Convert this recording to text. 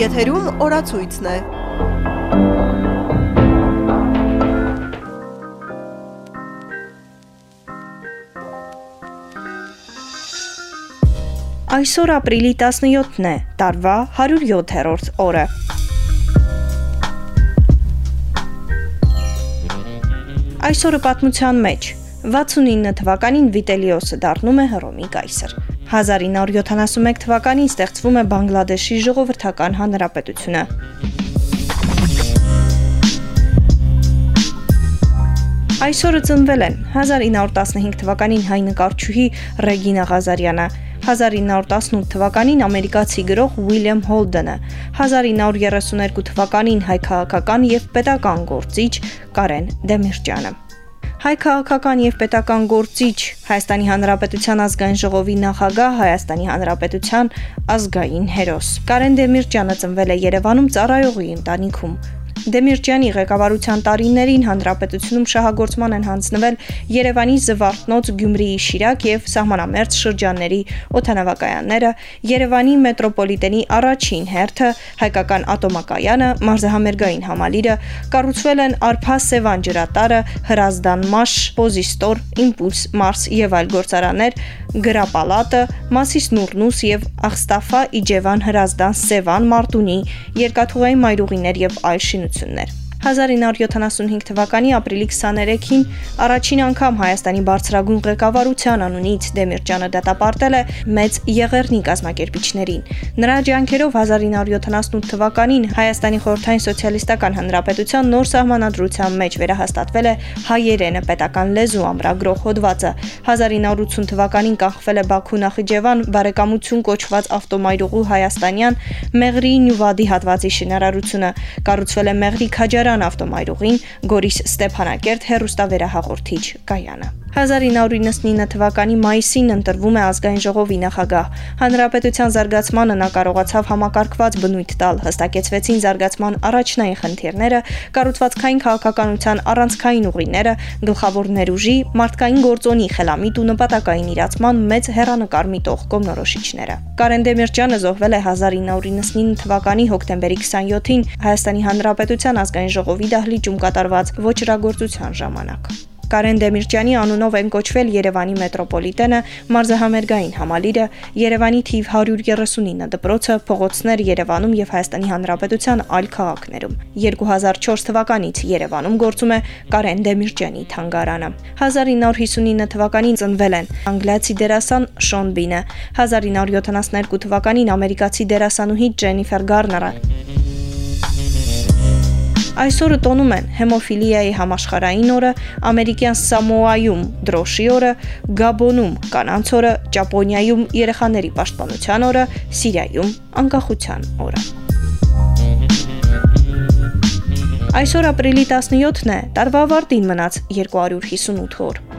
Եթերում օրացույցն է։ Այսօր ապրիլի 17-ն է, տարվա 107-րդ օրը։ Այսօրը պատմության մեջ 69 թվականին Վիտելիոսը դառնում է Հռոմի կայսր։ 1971 թվականին ստեղծվում է Բանգլադեշի ժողովրդական հանրապետությունը։ Այսօրը ծնվել են 1915 թվականին հայ նկարչուհի Ռեգինա Ղազարյանը, 1918 թվականին ամերիկացի գրող Ուիլյամ Հոլդենը, 1932 թվականին հայ քաղաքական եւ պետական գործիչ Կարեն Դեմիրճյանը հայ քաղաքական եւ պետական գործիչ, Հայաստանի Հանրապետության ազգային ժողովի նախագահ, Հայաստանի Հանրապետության ազգային հերոս։ Կարեն Դեմիրճյանը ծնվել է Երևանում ծառայողի ընտանիքում։ Դեմիրճյանի ղեկավարության տարիներին հանրապետությունում շահագործման են հանձնվել Երևանի Զվարթնոց, Գյումրիի Շիրակ եւ սահմանամերձ շրջանների օթանավակայանները, Երևանի մետրոպոլիտենի առաջին հերթը, հայկական ատոմակայանը, մարզահամերգային համալիրը, կառուցվել են Արփա Սևան ջրատարը, Հրազդան Մաշ, Պոզիստոր, Իմպուլս Մարս եւ այլ գործարաններ, Գրապալատը, Մասիս Նուրնուս եւ Աղստաֆա Իջևան Հրազդան Սևան Մարտունի, երկաթուղային մայրուղիներ եւ այլ շինություններ շինություններ։ 1975 թվականի ապրիլի 23-ին առաջին անգամ Հայաստանի բարձրագույն ղեկավարության անունից Դեմիրճյանը դատապարտել է մեծ Եղեռնի կազմակերպիչներին։ Նրա ջանքերով 1978 թվականին Հայաստանի խորհրդային սոցիալիստական հանրապետության նոր սահմանադրության մեջ վերահաստատվել է հայերենը պետական լեզու ամրագրող հոդվածը։ 1980 թվականին կանխվել է Բաքու Նախիջևան բարեկամություն կոչված ավտոմայրուղու հայաստանյան Մեղրի Նյուվադի հատվածի շինարարությունը։ Կառուցվել է Մեղրի Քաջարան Երևան ավտոմայրուղին Գորիս Ստեփանակերտ հերոստավերահաղորդիչ կայանը։ 1999 թվականի մայիսին ընտրվում է ազգային ժողովի նախագահ։ Հանրապետության զարգացմանը նա կարողացավ համակարգված բնույթ տալ, հստակեցվեցին զարգացման առաջնային խնդիրները, կառուցվածքային քաղաքականության առանցքային ուղիները, գլխավոր ներուժի, մարդկային գործոնի խելամիտ ու նպատակային իրացման մեծ հերանեկար միտող կողմնորոշիչները։ Կարեն Դեմիրճյանը զոհվել է 1999 թվականի հոկտեմբերի 27-ին Հայաստանի Հանրապետության ազգային ժողովի դահլիճում կատարված ոչրագործության ժամանակ։ Կարեն Դեմիրճյանի անունով են կոչվել Երևանի մետրոպոլիտենը, մարզահամերգային համալիրը, Երևանի թիվ 139 դպրոցը, փողոցներ Երևանում եւ Հայաստանի Հանրապետության այլ քաղաքներում։ 2004 թվականից Երևանում գործում է Կարեն Դեմիրճյանի թանգարանը։ 1959 թվականին ծնվել են անգլիացի դերասան Շոն Բինը, 1972 թվականին ամերիկացի դերասանուհի Ջենիֆեր Գարները, Այսօրը տոնում են հեմոֆիլիայի համաշխարային օրը, ամերիկյան Սամոայում դրոշի օրը, Գաբոնում կանանց օրը, Ճապոնիայում երեխաների պաշտպանության օրը, Սիրիայում անկախության օրը։ Այսօր ապրիլի 17-ն է, տարվա ավարտին մնաց 258 օր։